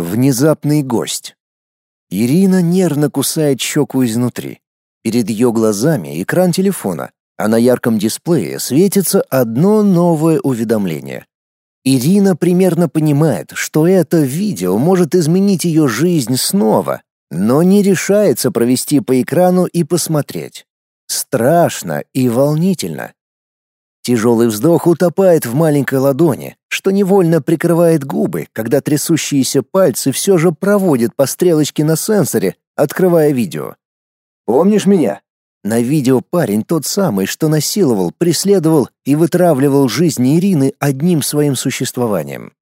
Внезапный гость. Ирина нервно кусает щеку изнутри. Перед ее глазами экран телефона, а на ярком дисплее светится одно новое уведомление. Ирина примерно понимает, что это видео может изменить ее жизнь снова, но не решается провести по экрану и посмотреть. Страшно и волнительно. Тяжелый вздох утопает в маленькой ладони, что невольно прикрывает губы, когда трясущиеся пальцы все же проводят по стрелочке на сенсоре, открывая видео. «Помнишь меня?» На видео парень тот самый, что насиловал, преследовал и вытравливал жизнь Ирины одним своим существованием.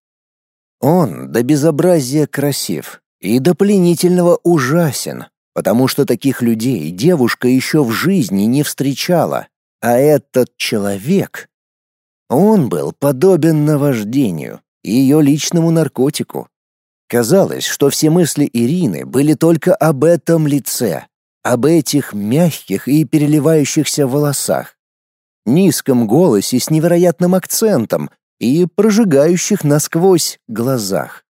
Он до безобразия красив и до пленительного ужасен, потому что таких людей девушка еще в жизни не встречала, а этот человек... Он был подобен наваждению, ее личному наркотику. Казалось, что все мысли Ирины были только об этом лице, об этих мягких и переливающихся волосах, низком голосе с невероятным акцентом и прожигающих насквозь глазах.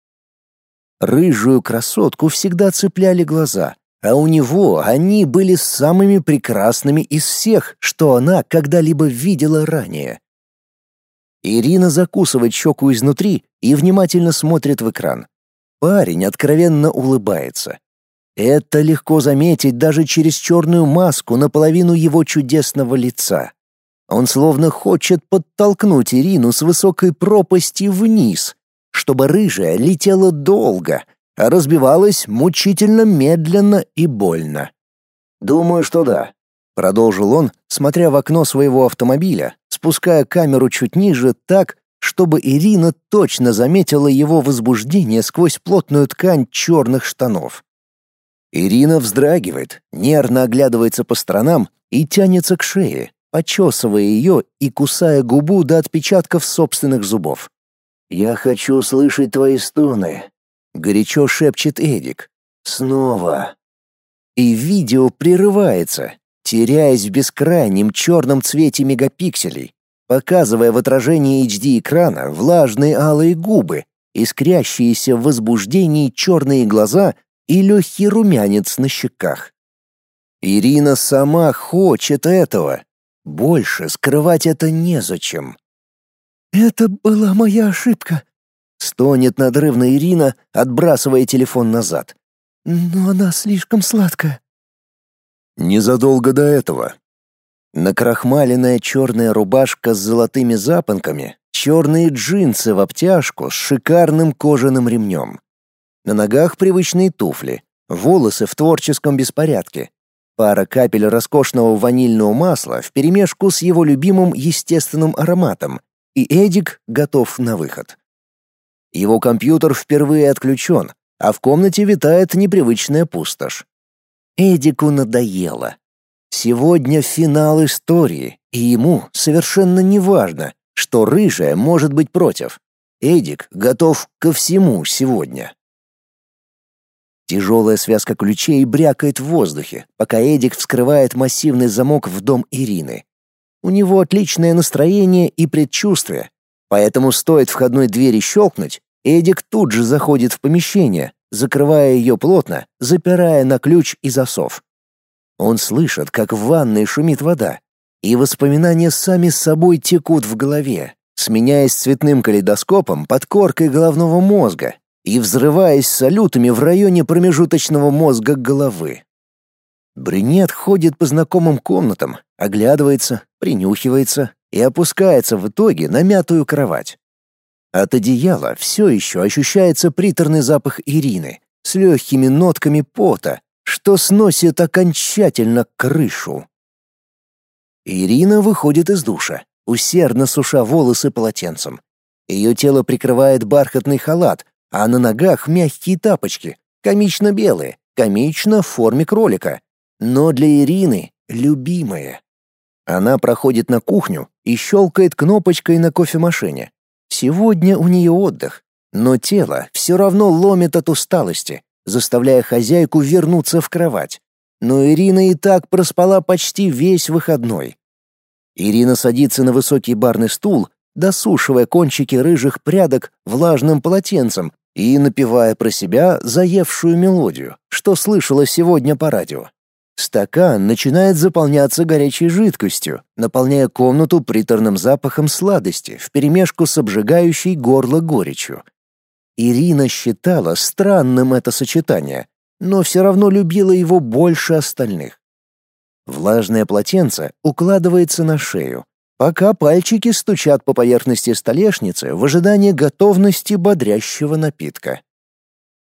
Рыжую красотку всегда цепляли глаза, а у него они были самыми прекрасными из всех, что она когда-либо видела ранее. Ирина закусывает щеку изнутри и внимательно смотрит в экран. Парень откровенно улыбается. Это легко заметить даже через черную маску наполовину его чудесного лица. Он словно хочет подтолкнуть Ирину с высокой пропасти вниз, чтобы рыжая летела долго — а разбивалась мучительно медленно и больно. «Думаю, что да», — продолжил он, смотря в окно своего автомобиля, спуская камеру чуть ниже так, чтобы Ирина точно заметила его возбуждение сквозь плотную ткань черных штанов. Ирина вздрагивает, нервно оглядывается по сторонам и тянется к шее, почесывая ее и кусая губу до отпечатков собственных зубов. «Я хочу слышать твои стоны, горячо шепчет Эдик. Снова. И видео прерывается, теряясь в бескрайнем черном цвете мегапикселей, показывая в отражении HD экрана влажные алые губы, искрящиеся в возбуждении черные глаза и легкий румянец на щеках. Ирина сама хочет этого. Больше скрывать это незачем. «Это была моя ошибка», Стонет надрывно Ирина, отбрасывая телефон назад. «Но она слишком сладкая». Незадолго до этого. Накрахмаленная черная рубашка с золотыми запонками, черные джинсы в обтяжку с шикарным кожаным ремнем. На ногах привычные туфли, волосы в творческом беспорядке, пара капель роскошного ванильного масла вперемешку с его любимым естественным ароматом, и Эдик готов на выход. Его компьютер впервые отключен, а в комнате витает непривычная пустошь. Эдику надоело. Сегодня финал истории, и ему совершенно не важно, что рыжая может быть против. Эдик готов ко всему сегодня. Тяжелая связка ключей брякает в воздухе, пока Эдик вскрывает массивный замок в дом Ирины. У него отличное настроение и предчувствие, Поэтому стоит входной двери щелкнуть, Эдик тут же заходит в помещение, закрывая ее плотно, запирая на ключ и засов. Он слышит, как в ванной шумит вода, и воспоминания сами с собой текут в голове, сменяясь цветным калейдоскопом под коркой головного мозга и взрываясь салютами в районе промежуточного мозга головы. Брюнет ходит по знакомым комнатам, оглядывается, принюхивается, и опускается в итоге на мятую кровать. От одеяла все еще ощущается приторный запах Ирины с легкими нотками пота, что сносит окончательно крышу. Ирина выходит из душа, усердно суша волосы полотенцем. Ее тело прикрывает бархатный халат, а на ногах мягкие тапочки, комично белые, комично в форме кролика. Но для Ирины любимые. Она проходит на кухню и щелкает кнопочкой на кофемашине. Сегодня у нее отдых, но тело все равно ломит от усталости, заставляя хозяйку вернуться в кровать. Но Ирина и так проспала почти весь выходной. Ирина садится на высокий барный стул, досушивая кончики рыжих прядок влажным полотенцем и напевая про себя заевшую мелодию, что слышала сегодня по радио. Стакан начинает заполняться горячей жидкостью, наполняя комнату приторным запахом сладости вперемешку с обжигающей горло горечью. Ирина считала странным это сочетание, но все равно любила его больше остальных. Влажное полотенце укладывается на шею, пока пальчики стучат по поверхности столешницы в ожидании готовности бодрящего напитка.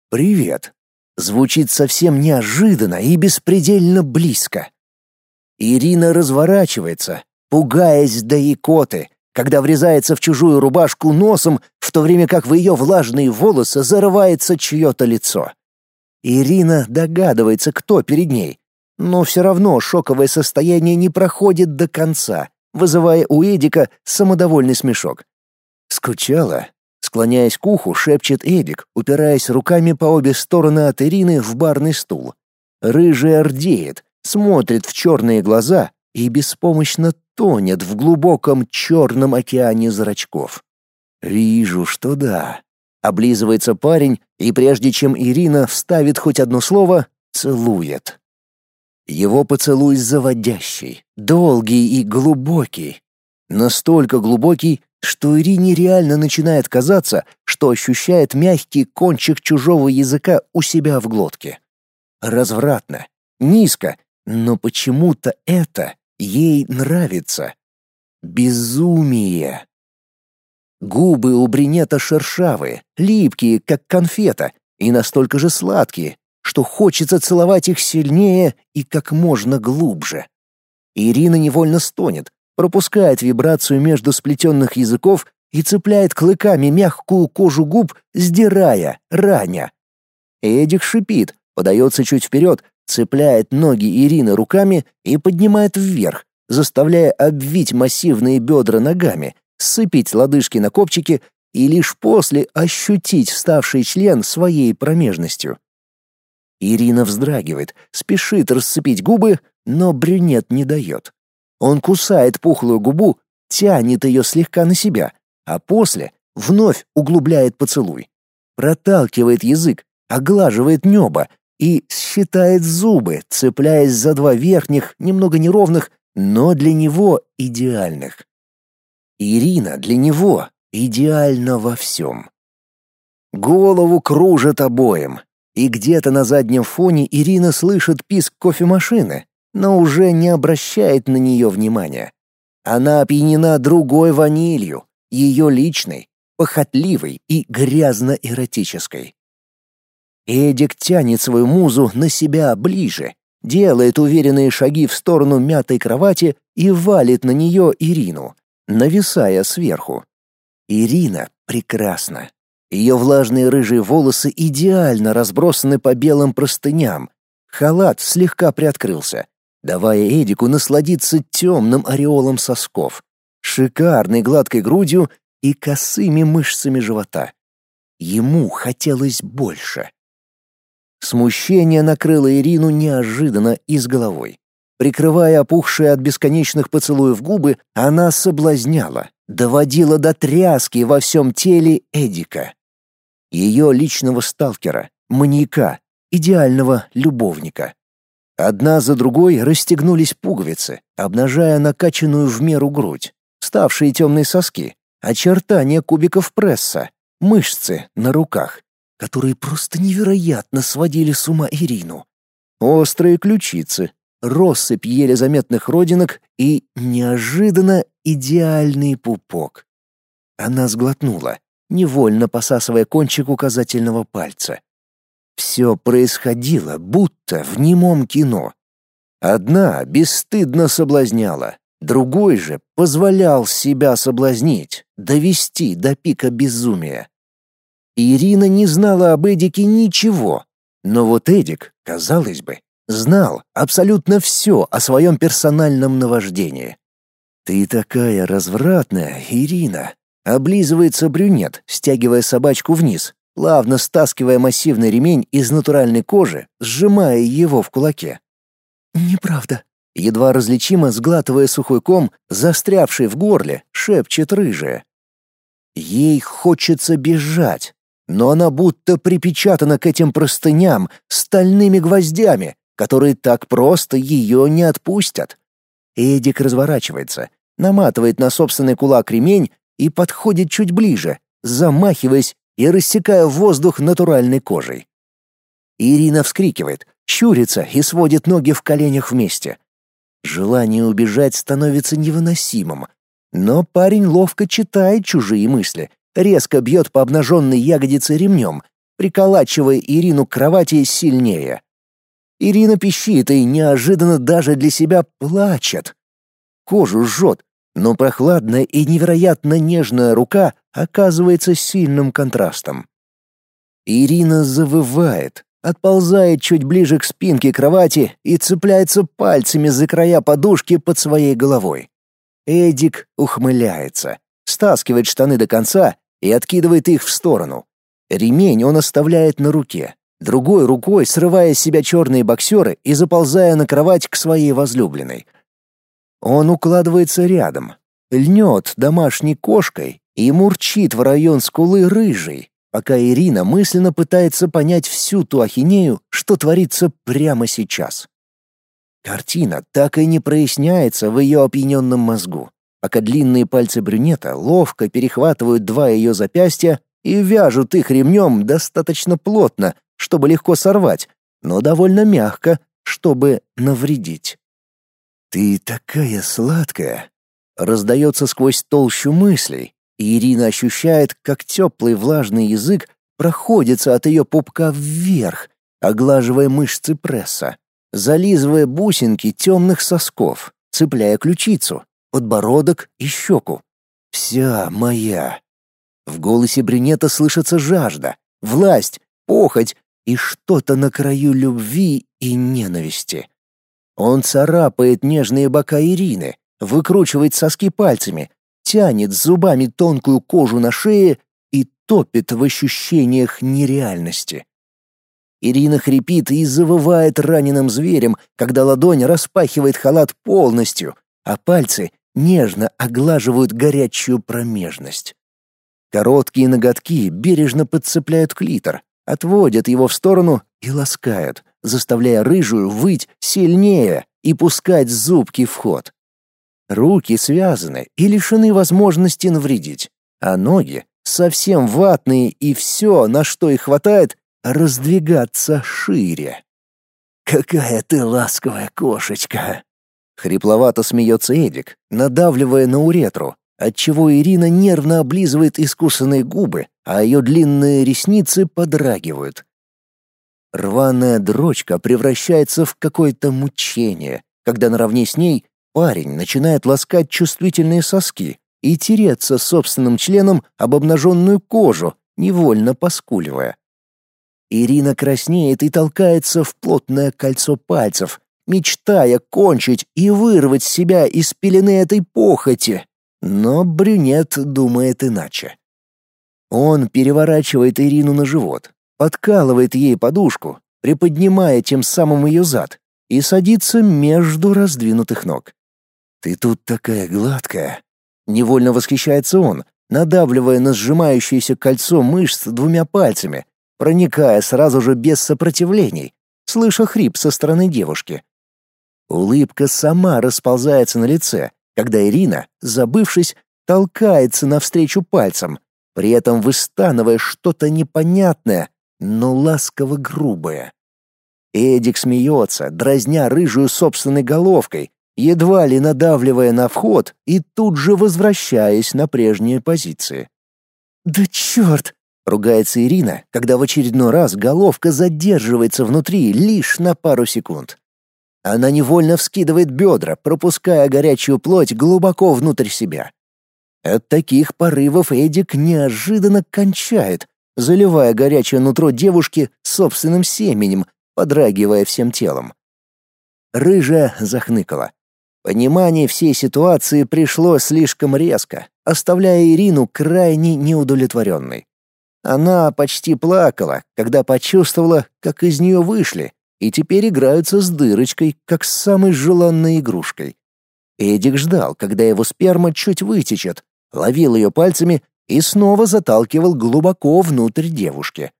«Привет!» Звучит совсем неожиданно и беспредельно близко. Ирина разворачивается, пугаясь до икоты, когда врезается в чужую рубашку носом, в то время как в ее влажные волосы зарывается чье-то лицо. Ирина догадывается, кто перед ней, но все равно шоковое состояние не проходит до конца, вызывая у Эдика самодовольный смешок. Скучала? Склоняясь к уху, шепчет Эдик, упираясь руками по обе стороны от Ирины в барный стул. Рыжий ордеет, смотрит в черные глаза и беспомощно тонет в глубоком черном океане зрачков. «Вижу, что да». Облизывается парень, и прежде чем Ирина вставит хоть одно слово, целует. Его поцелуй заводящий, долгий и глубокий. Настолько глубокий, что Ирине реально начинает казаться, что ощущает мягкий кончик чужого языка у себя в глотке. Развратно, низко, но почему-то это ей нравится. Безумие. Губы у бринета шершавые, липкие, как конфета, и настолько же сладкие, что хочется целовать их сильнее и как можно глубже. Ирина невольно стонет, пропускает вибрацию между сплетенных языков и цепляет клыками мягкую кожу губ, сдирая, раня. Эдик шипит, подается чуть вперед, цепляет ноги Ирины руками и поднимает вверх, заставляя обвить массивные бедра ногами, сцепить лодыжки на копчики и лишь после ощутить вставший член своей промежностью. Ирина вздрагивает, спешит расцепить губы, но брюнет не дает. Он кусает пухлую губу, тянет ее слегка на себя, а после вновь углубляет поцелуй. Проталкивает язык, оглаживает небо и считает зубы, цепляясь за два верхних, немного неровных, но для него идеальных. Ирина для него идеальна во всем. Голову кружит обоим, и где-то на заднем фоне Ирина слышит писк кофемашины, но уже не обращает на нее внимания. Она опьянена другой ванилью, ее личной, похотливой и грязно-эротической. Эдик тянет свою музу на себя ближе, делает уверенные шаги в сторону мятой кровати и валит на нее Ирину, нависая сверху. Ирина прекрасна. Ее влажные рыжие волосы идеально разбросаны по белым простыням. Халат слегка приоткрылся давая Эдику насладиться темным ореолом сосков, шикарной гладкой грудью и косыми мышцами живота. Ему хотелось больше. Смущение накрыло Ирину неожиданно и с головой. Прикрывая опухшие от бесконечных поцелуев губы, она соблазняла, доводила до тряски во всем теле Эдика. Ее личного сталкера, маньяка, идеального любовника. Одна за другой расстегнулись пуговицы, обнажая накачанную в меру грудь, ставшие темные соски, очертания кубиков пресса, мышцы на руках, которые просто невероятно сводили с ума Ирину. Острые ключицы, россыпь еле заметных родинок и неожиданно идеальный пупок. Она сглотнула, невольно посасывая кончик указательного пальца. Все происходило будто в немом кино. Одна бесстыдно соблазняла, другой же позволял себя соблазнить, довести до пика безумия. Ирина не знала об Эдике ничего, но вот Эдик, казалось бы, знал абсолютно все о своем персональном наваждении. «Ты такая развратная, Ирина!» — облизывается брюнет, стягивая собачку вниз, плавно стаскивая массивный ремень из натуральной кожи, сжимая его в кулаке. «Неправда», — едва различимо сглатывая сухой ком, застрявший в горле, шепчет рыжая. Ей хочется бежать, но она будто припечатана к этим простыням стальными гвоздями, которые так просто ее не отпустят. Эдик разворачивается, наматывает на собственный кулак ремень и подходит чуть ближе, замахиваясь и рассекая воздух натуральной кожей. Ирина вскрикивает, щурится и сводит ноги в коленях вместе. Желание убежать становится невыносимым, но парень ловко читает чужие мысли, резко бьет по обнаженной ягодице ремнем, приколачивая Ирину к кровати сильнее. Ирина пищит и неожиданно даже для себя плачет. Кожу жжет, но прохладная и невероятно нежная рука оказывается сильным контрастом. Ирина завывает, отползает чуть ближе к спинке кровати и цепляется пальцами за края подушки под своей головой. Эдик ухмыляется, стаскивает штаны до конца и откидывает их в сторону. Ремень он оставляет на руке, другой рукой срывая с себя черные боксеры и заползая на кровать к своей возлюбленной. Он укладывается рядом, льнет домашней кошкой и мурчит в район скулы рыжий, пока Ирина мысленно пытается понять всю ту ахинею, что творится прямо сейчас. Картина так и не проясняется в ее опьяненном мозгу, пока длинные пальцы брюнета ловко перехватывают два ее запястья и вяжут их ремнем достаточно плотно, чтобы легко сорвать, но довольно мягко, чтобы навредить. «Ты такая сладкая!» раздается сквозь толщу мыслей, и Ирина ощущает, как теплый влажный язык проходится от ее пупка вверх, оглаживая мышцы пресса, зализывая бусинки темных сосков, цепляя ключицу, подбородок и щеку. «Вся моя!» В голосе брюнета слышится жажда, власть, похоть и что-то на краю любви и ненависти. Он царапает нежные бока Ирины, выкручивает соски пальцами, тянет зубами тонкую кожу на шее и топит в ощущениях нереальности. Ирина хрипит и завывает раненым зверем, когда ладонь распахивает халат полностью, а пальцы нежно оглаживают горячую промежность. Короткие ноготки бережно подцепляют клитор, отводят его в сторону и ласкают, заставляя рыжую выть сильнее и пускать зубки в ход. Руки связаны и лишены возможности навредить, а ноги совсем ватные и все, на что их хватает, раздвигаться шире. «Какая ты ласковая кошечка!» Хрипловато смеется Эдик, надавливая на уретру, отчего Ирина нервно облизывает искусанные губы, а ее длинные ресницы подрагивают. Рваная дрочка превращается в какое-то мучение, когда наравне с ней парень начинает ласкать чувствительные соски и тереться собственным членом об обнаженную кожу, невольно поскуливая. Ирина краснеет и толкается в плотное кольцо пальцев, мечтая кончить и вырвать себя из пелены этой похоти. Но брюнет думает иначе. Он переворачивает Ирину на живот, подкалывает ей подушку, приподнимая тем самым ее зад, и садится между раздвинутых ног. «Ты тут такая гладкая!» Невольно восхищается он, надавливая на сжимающееся кольцо мышц двумя пальцами, проникая сразу же без сопротивлений, слыша хрип со стороны девушки. Улыбка сама расползается на лице, когда Ирина, забывшись, толкается навстречу пальцем, при этом выстанывая что-то непонятное, но ласково грубое. Эдик смеется, дразня рыжую собственной головкой, едва ли надавливая на вход и тут же возвращаясь на прежние позиции. «Да черт!» — ругается Ирина, когда в очередной раз головка задерживается внутри лишь на пару секунд. Она невольно вскидывает бедра, пропуская горячую плоть глубоко внутрь себя. От таких порывов Эдик неожиданно кончает, заливая горячее нутро девушки собственным семенем, подрагивая всем телом. Рыжая захныкала. Понимание всей ситуации пришло слишком резко, оставляя Ирину крайне неудовлетворенной. Она почти плакала, когда почувствовала, как из нее вышли, и теперь играются с дырочкой, как с самой желанной игрушкой. Эдик ждал, когда его сперма чуть вытечет, ловил ее пальцами и снова заталкивал глубоко внутрь девушки.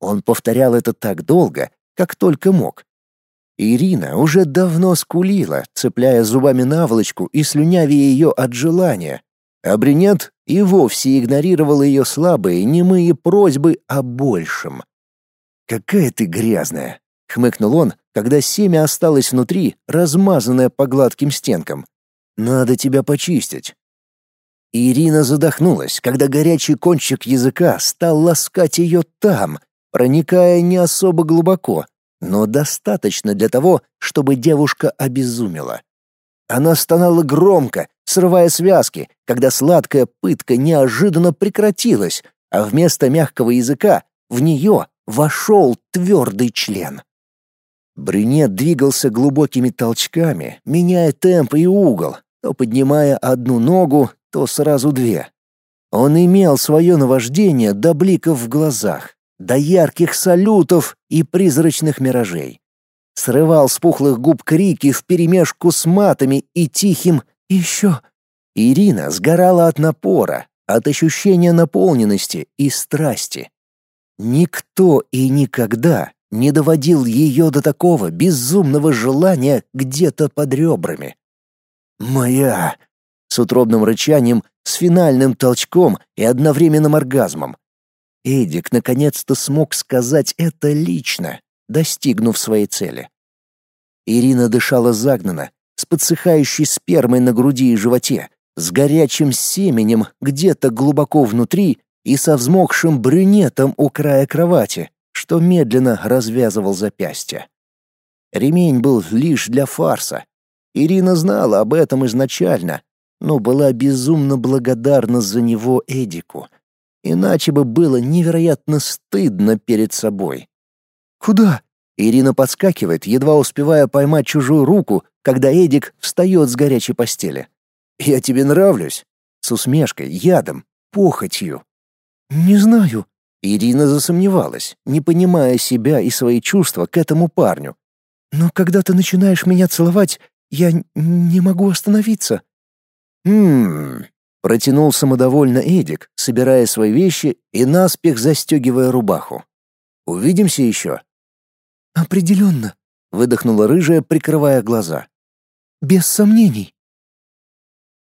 Он повторял это так долго, как только мог. Ирина уже давно скулила, цепляя зубами наволочку и слюнявя ее от желания. А брюнет и вовсе игнорировал ее слабые, немые просьбы о большем. «Какая ты грязная!» — хмыкнул он, когда семя осталось внутри, размазанное по гладким стенкам. «Надо тебя почистить». Ирина задохнулась, когда горячий кончик языка стал ласкать ее там, проникая не особо глубоко, но достаточно для того, чтобы девушка обезумела. Она стонала громко, срывая связки, когда сладкая пытка неожиданно прекратилась, а вместо мягкого языка в нее вошел твердый член. Брюнет двигался глубокими толчками, меняя темп и угол, то поднимая одну ногу, то сразу две. Он имел свое наваждение до бликов в глазах, до ярких салютов и призрачных миражей. Срывал с пухлых губ крики вперемешку с матами и тихим «еще». Ирина сгорала от напора, от ощущения наполненности и страсти. Никто и никогда не доводил ее до такого безумного желания где-то под ребрами. «Моя!» с утробным рычанием, с финальным толчком и одновременным оргазмом. Эдик наконец-то смог сказать это лично, достигнув своей цели. Ирина дышала загнанно, с подсыхающей спермой на груди и животе, с горячим семенем где-то глубоко внутри и со взмокшим брюнетом у края кровати, что медленно развязывал запястье. Ремень был лишь для фарса. Ирина знала об этом изначально, но была безумно благодарна за него Эдику. Иначе бы было невероятно стыдно перед собой. «Куда?» Ирина подскакивает, едва успевая поймать чужую руку, когда Эдик встает с горячей постели. «Я тебе нравлюсь?» С усмешкой, ядом, похотью. «Не знаю». Ирина засомневалась, не понимая себя и свои чувства к этому парню. «Но когда ты начинаешь меня целовать, я не могу остановиться». «Хм...» — протянул самодовольно Эдик, собирая свои вещи и наспех застегивая рубаху. «Увидимся еще?» «Определенно», — выдохнула рыжая, прикрывая глаза. «Без сомнений».